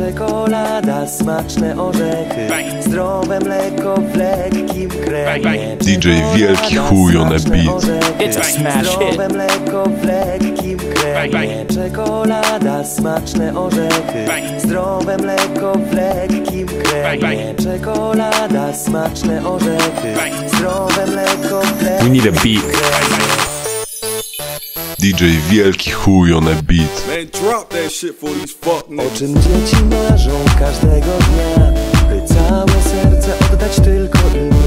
czekolada, smaczne orzechy. Zdrowe mleko w lekkim kremie. DJ Wielki chuj on beat. Zdrowe mleko w lekkim kremie. Czekolada, smaczne orzechy. Zdrowe mleko w lekkim kremie. Czekolada, smaczne orzechy. Zdrowe mleko w lekkim We need a beat. DJ Wielki chuj on a beat. Man, drop that shit for these fuck O czym dzieci marzą każdego dnia By całe serce oddać tylko im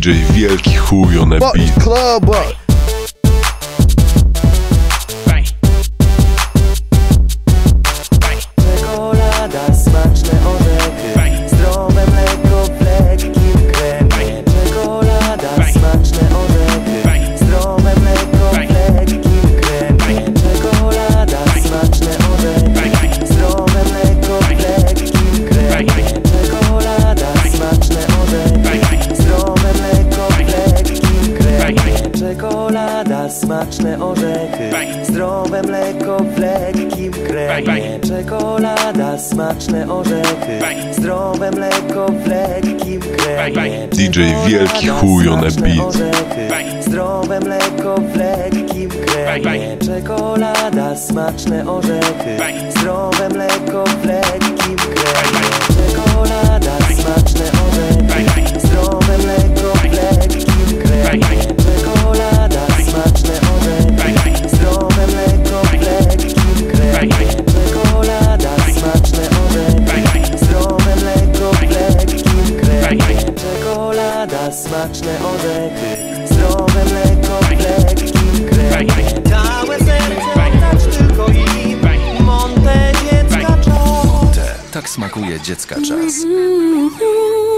DJ Wielki chuj on a beat. Czekolada, smaczne orzechy. Zdrowe mleko w lekkim kremie. Czekolada, smaczne orzechy. Zdrowe mleko w lekkim kremie. DJ Wielki chuj on beat. orzechy. Zdrowe mleko w lekkim kremie. Czekolada, smaczne orzechy. Zdrowe mleko w lekkim kremie smaczne orzechy. Zdrowe mleko w lekkim kremie Całe serce tylko im. Monte dziecka czas. Tak smakuje dziecka czas. Mm-hmm.